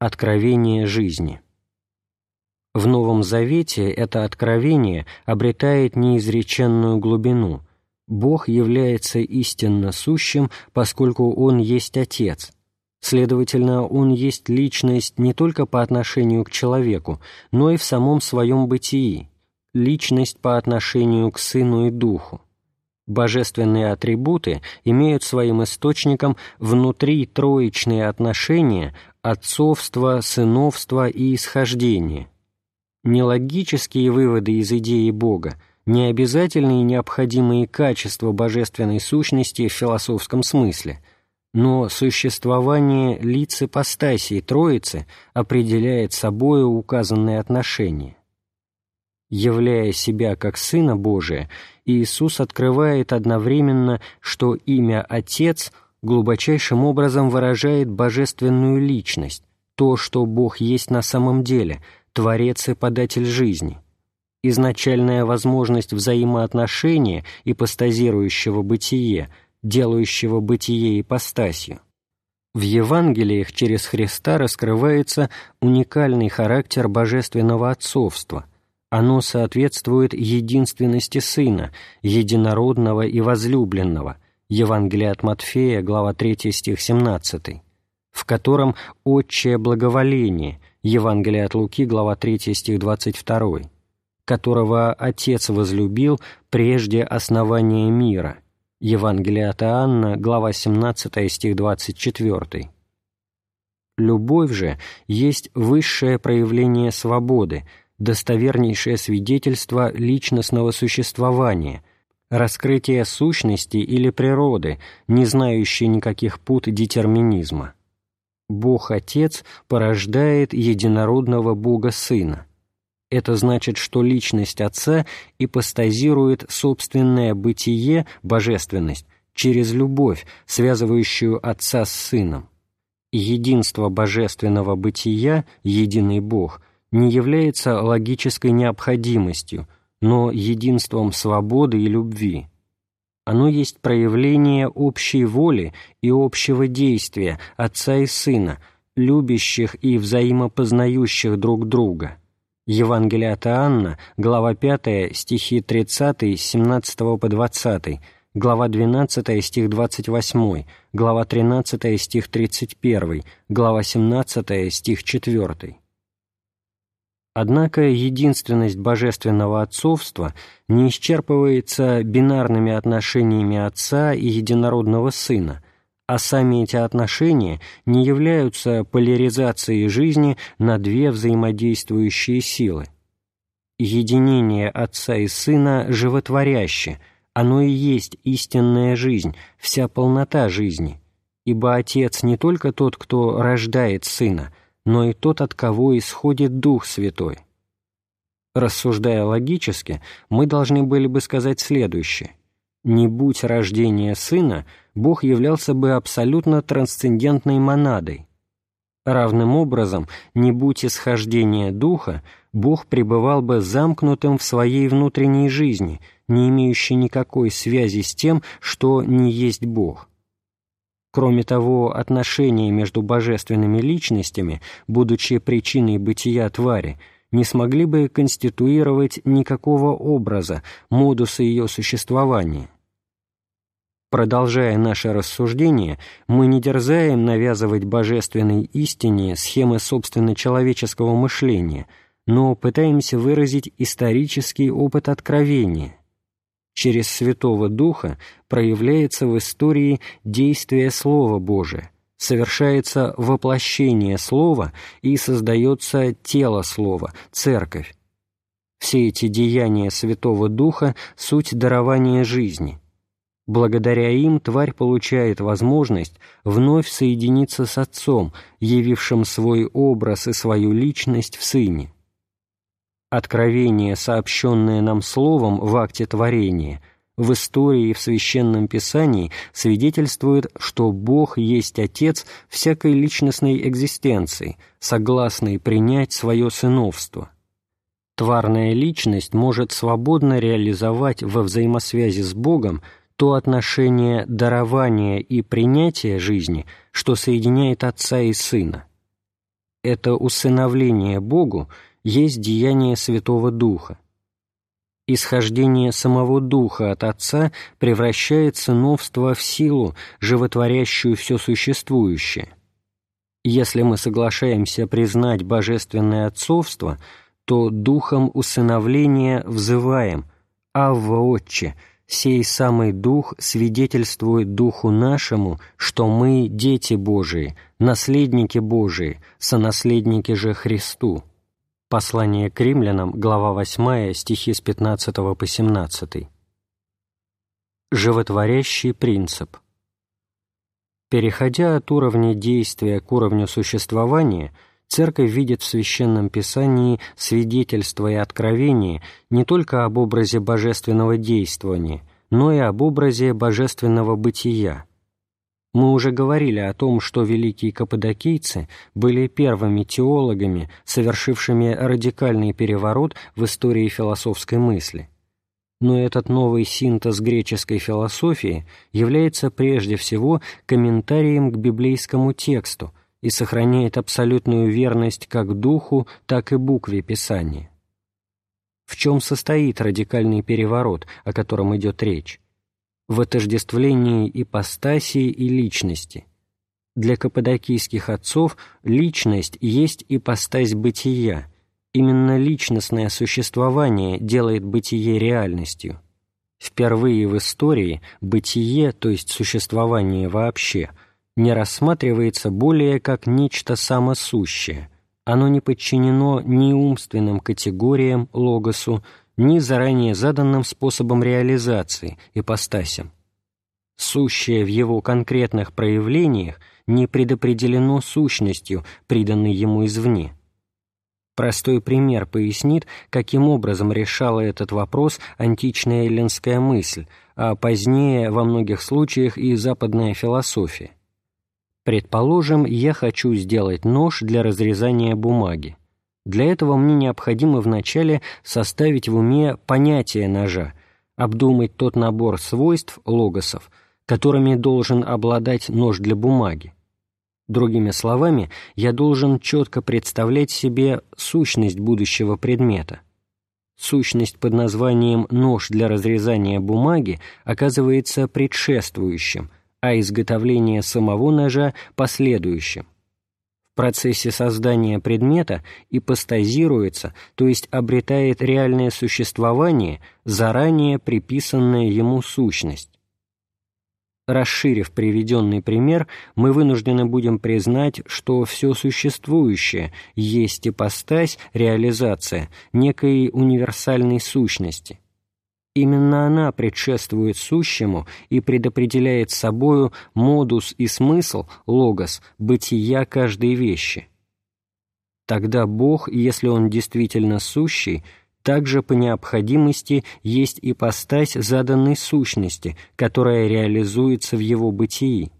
Откровение жизни. В Новом Завете это откровение обретает неизреченную глубину. Бог является истинно сущим, поскольку Он есть Отец. Следовательно, Он есть личность не только по отношению к человеку, но и в самом своем бытии, личность по отношению к Сыну и Духу. Божественные атрибуты имеют своим источником внутри троичные отношения отцовства, сыновства и исхождения. Нелогические выводы из идеи Бога, не обязательные и необходимые качества божественной сущности в философском смысле, но существование лиц ипостасии Троицы определяет собою указанные отношения. Являя себя как Сына Божия, Иисус открывает одновременно, что имя Отец глубочайшим образом выражает божественную личность, то, что Бог есть на самом деле, Творец и податель жизни. Изначальная возможность взаимоотношения ипостазирующего бытие, делающего бытие ипостасью. В Евангелиях через Христа раскрывается уникальный характер божественного отцовства – оно соответствует единственности Сына, единородного и возлюбленного, Евангелие от Матфея, глава 3, стих 17, в котором «отчее благоволение», Евангелие от Луки, глава 3, стих 22, которого Отец возлюбил прежде основания мира, Евангелие от Иоанна, глава 17, стих 24. Любовь же есть высшее проявление свободы, достовернейшее свидетельство личностного существования, раскрытие сущности или природы, не знающей никаких пут детерминизма. Бог-Отец порождает единородного Бога-Сына. Это значит, что личность Отца ипостазирует собственное бытие, божественность, через любовь, связывающую Отца с Сыном. Единство божественного бытия, единый Бог – не является логической необходимостью, но единством свободы и любви. Оно есть проявление общей воли и общего действия Отца и Сына, любящих и взаимопознающих друг друга. Евангелие от Иоанна, глава 5, стихи 30, 17 по 20, глава 12, стих 28, глава 13, стих 31, глава 17, стих 4. Однако единственность божественного отцовства не исчерпывается бинарными отношениями отца и единородного сына, а сами эти отношения не являются поляризацией жизни на две взаимодействующие силы. Единение отца и сына животворяще, оно и есть истинная жизнь, вся полнота жизни, ибо отец не только тот, кто рождает сына – но и тот, от кого исходит Дух Святой. Рассуждая логически, мы должны были бы сказать следующее. Не будь рождения Сына, Бог являлся бы абсолютно трансцендентной монадой. Равным образом, не будь исхождения Духа, Бог пребывал бы замкнутым в своей внутренней жизни, не имеющей никакой связи с тем, что не есть Бог. Кроме того, отношения между божественными личностями, будучи причиной бытия твари, не смогли бы конституировать никакого образа, модуса ее существования. Продолжая наше рассуждение, мы не дерзаем навязывать божественной истине схемы собственно человеческого мышления, но пытаемся выразить исторический опыт откровения, через Святого Духа проявляется в истории действие Слова Божия, совершается воплощение Слова и создается тело Слова, Церковь. Все эти деяния Святого Духа – суть дарования жизни. Благодаря им тварь получает возможность вновь соединиться с Отцом, явившим свой образ и свою личность в Сыне. Откровение, сообщенное нам Словом в акте творения, в истории и в Священном Писании свидетельствует, что Бог есть Отец всякой личностной экзистенции, согласный принять свое сыновство. Тварная личность может свободно реализовать во взаимосвязи с Богом то отношение дарования и принятия жизни, что соединяет Отца и Сына. Это усыновление Богу есть деяние Святого Духа. Исхождение самого Духа от Отца превращает сыновство в силу, животворящую все существующее. Если мы соглашаемся признать божественное отцовство, то духом усыновления взываем «Авва, Отче!» сей самый Дух свидетельствует Духу нашему, что мы дети Божии, наследники Божии, сонаследники же Христу. Послание к римлянам, глава 8, стихи с 15 по 17. Животворящий принцип. Переходя от уровня действия к уровню существования – Церковь видит в Священном Писании свидетельство и откровение не только об образе божественного действования, но и об образе божественного бытия. Мы уже говорили о том, что великие каппадокийцы были первыми теологами, совершившими радикальный переворот в истории философской мысли. Но этот новый синтез греческой философии является прежде всего комментарием к библейскому тексту, и сохраняет абсолютную верность как духу, так и букве Писания. В чем состоит радикальный переворот, о котором идет речь? В отождествлении ипостасии и личности. Для каппадокийских отцов личность есть ипостась бытия. Именно личностное существование делает бытие реальностью. Впервые в истории бытие, то есть существование вообще – не рассматривается более как нечто самосущее, оно не подчинено ни умственным категориям, логосу, ни заранее заданным способам реализации, ипостасям. Сущее в его конкретных проявлениях не предопределено сущностью, приданной ему извне. Простой пример пояснит, каким образом решала этот вопрос античная эллинская мысль, а позднее во многих случаях и западная философия. Предположим, я хочу сделать нож для разрезания бумаги. Для этого мне необходимо вначале составить в уме понятие ножа, обдумать тот набор свойств, логосов, которыми должен обладать нож для бумаги. Другими словами, я должен четко представлять себе сущность будущего предмета. Сущность под названием «нож для разрезания бумаги» оказывается предшествующим, а изготовление самого ножа последующим. Процессе создания предмета ипостазируется, то есть обретает реальное существование, заранее приписанная ему сущность. Расширив приведенный пример, мы вынуждены будем признать, что все существующее есть ипостась, реализация некой универсальной сущности – Именно она предшествует сущему и предопределяет собою модус и смысл, логос, бытия каждой вещи. Тогда Бог, если Он действительно сущий, также по необходимости есть ипостась заданной сущности, которая реализуется в Его бытии.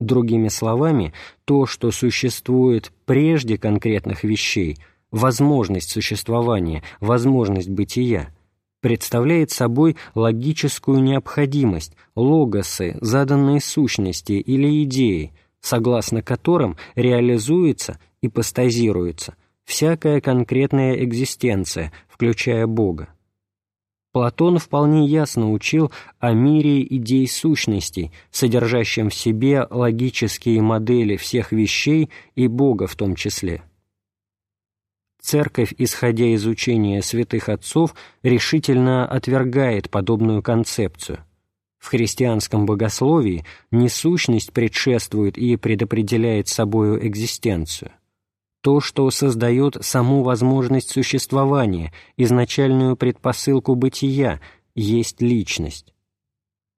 Другими словами, то, что существует прежде конкретных вещей, возможность существования, возможность бытия – представляет собой логическую необходимость, логосы, заданные сущности или идеи, согласно которым реализуется и постазируется всякая конкретная экзистенция, включая Бога. Платон вполне ясно учил о мире идей сущностей, содержащем в себе логические модели всех вещей и Бога в том числе. Церковь, исходя из учения святых отцов, решительно отвергает подобную концепцию. В христианском богословии несущность предшествует и предопределяет собою экзистенцию. То, что создает саму возможность существования, изначальную предпосылку бытия, есть личность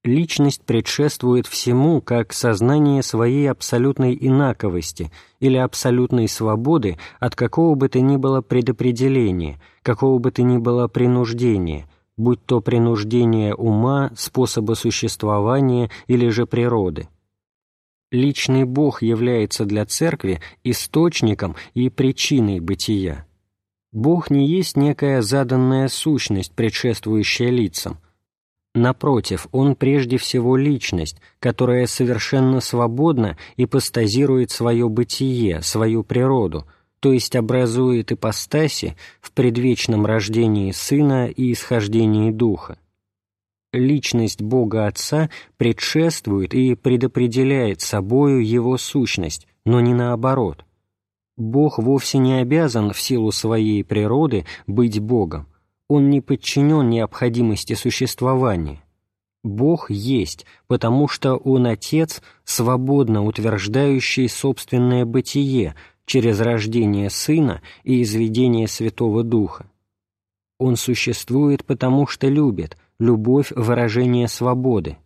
личность предшествует всему как сознание своей абсолютной инаковости или абсолютной свободы от какого бы то ни было предопределения, какого бы то ни было принуждения, будь то принуждение ума, способа существования или же природы. Личный Бог является для Церкви источником и причиной бытия. Бог не есть некая заданная сущность, предшествующая лицам, Напротив, он прежде всего личность, которая совершенно свободна и постазирует свое бытие, свою природу, то есть образует ипостаси в предвечном рождении Сына и исхождении Духа. Личность Бога Отца предшествует и предопределяет собою Его сущность, но не наоборот. Бог вовсе не обязан в силу своей природы быть Богом, он не подчинен необходимости существования. Бог есть, потому что Он Отец, свободно утверждающий собственное бытие через рождение Сына и изведение Святого Духа. Он существует, потому что любит, любовь – выражение свободы.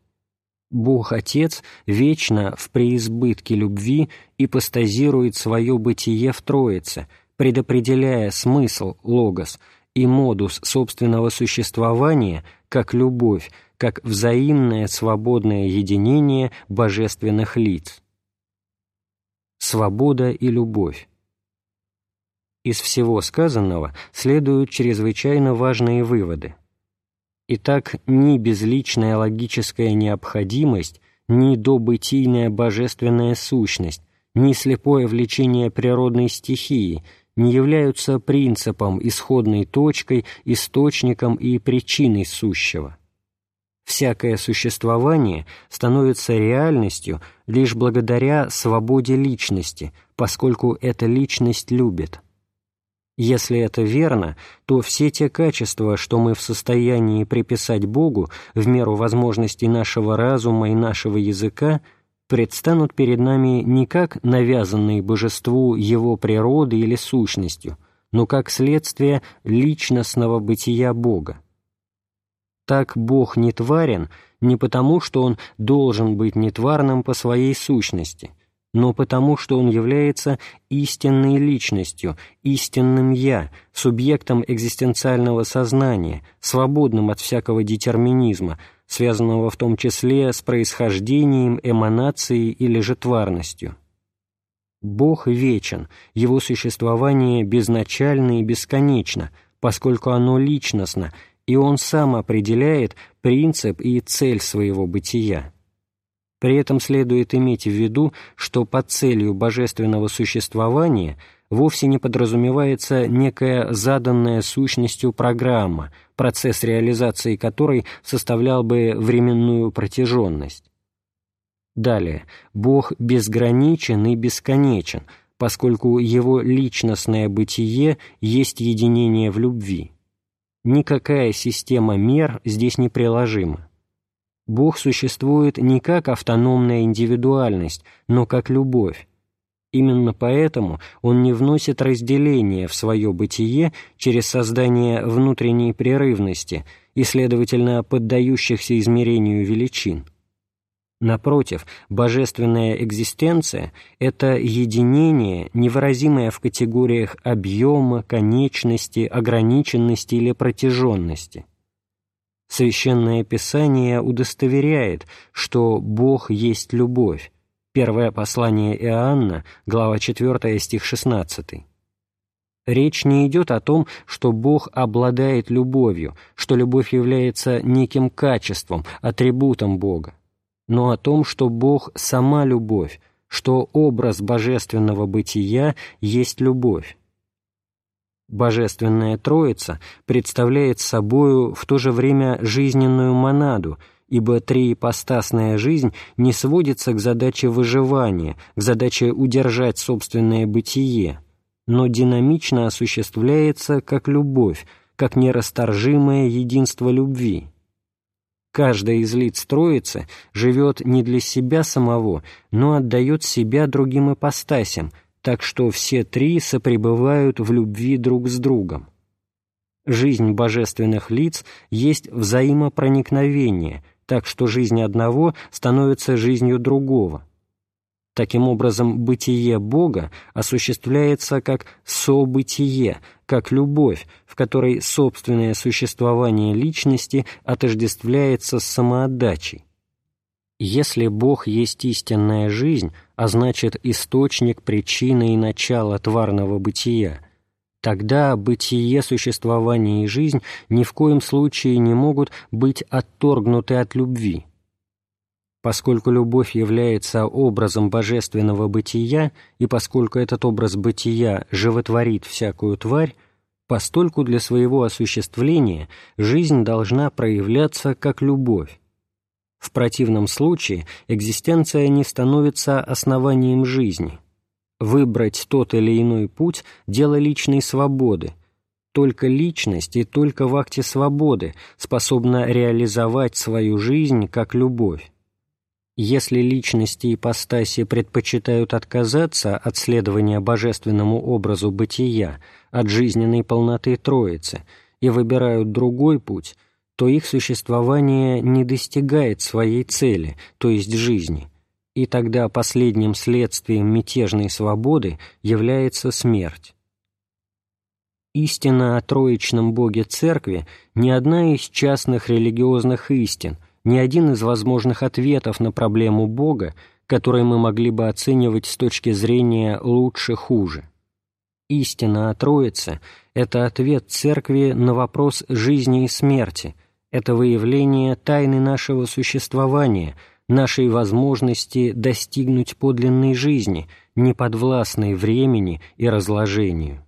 Бог Отец вечно в преизбытке любви ипостазирует свое бытие в Троице, предопределяя смысл, логос – и модус собственного существования как любовь, как взаимное свободное единение божественных лиц. Свобода и любовь. Из всего сказанного следуют чрезвычайно важные выводы. Итак, ни безличная логическая необходимость, ни добытийная божественная сущность, ни слепое влечение природной стихии – не являются принципом, исходной точкой, источником и причиной сущего. Всякое существование становится реальностью лишь благодаря свободе личности, поскольку эта личность любит. Если это верно, то все те качества, что мы в состоянии приписать Богу в меру возможностей нашего разума и нашего языка – предстанут перед нами не как навязанные божеству его природы или сущностью, но как следствие личностного бытия Бога. Так Бог не тварен не потому, что Он должен быть нетварным по своей сущности, но потому, что Он является истинной личностью, истинным «я», субъектом экзистенциального сознания, свободным от всякого детерминизма, связанного в том числе с происхождением, эманацией или же тварностью. Бог вечен, Его существование безначально и бесконечно, поскольку оно личностно, и Он сам определяет принцип и цель своего бытия. При этом следует иметь в виду, что под целью божественного существования вовсе не подразумевается некая заданная сущностью программа, процесс реализации которой составлял бы временную протяженность. Далее, Бог безграничен и бесконечен, поскольку Его личностное бытие есть единение в любви. Никакая система мер здесь не приложима. Бог существует не как автономная индивидуальность, но как любовь. Именно поэтому он не вносит разделения в свое бытие через создание внутренней прерывности и, следовательно, поддающихся измерению величин. Напротив, божественная экзистенция — это единение, невыразимое в категориях объема, конечности, ограниченности или протяженности — Священное Писание удостоверяет, что Бог есть любовь. Первое послание Иоанна, глава 4, стих 16. Речь не идет о том, что Бог обладает любовью, что любовь является неким качеством, атрибутом Бога, но о том, что Бог — сама любовь, что образ божественного бытия есть любовь. Божественная Троица представляет собою в то же время жизненную монаду, ибо триипостасная жизнь не сводится к задаче выживания, к задаче удержать собственное бытие, но динамично осуществляется как любовь, как нерасторжимое единство любви. Каждая из лиц Троицы живет не для себя самого, но отдает себя другим ипостасям – так что все три сопребывают в любви друг с другом. Жизнь божественных лиц есть взаимопроникновение, так что жизнь одного становится жизнью другого. Таким образом, бытие Бога осуществляется как событие, как любовь, в которой собственное существование личности отождествляется с самоотдачей. Если Бог есть истинная жизнь, а значит источник, причина и начало тварного бытия, Тогда бытие, существование и жизнь ни в коем случае не могут быть отторгнуты от любви. Поскольку любовь является образом божественного бытия, и поскольку этот образ бытия животворит всякую тварь, постольку для своего осуществления жизнь должна проявляться как любовь. В противном случае экзистенция не становится основанием жизни. Выбрать тот или иной путь – дело личной свободы. Только личность и только в акте свободы способна реализовать свою жизнь как любовь. Если личности и ипостаси предпочитают отказаться от следования божественному образу бытия, от жизненной полноты Троицы, и выбирают другой путь, то их существование не достигает своей цели, то есть жизни, и тогда последним следствием мятежной свободы является смерть. Истина о троичном Боге Церкви не одна из частных религиозных истин – ни один из возможных ответов на проблему Бога, который мы могли бы оценивать с точки зрения лучше-хуже. Истина о Троице – это ответ Церкви на вопрос жизни и смерти, это выявление тайны нашего существования, нашей возможности достигнуть подлинной жизни, не подвластной времени и разложению.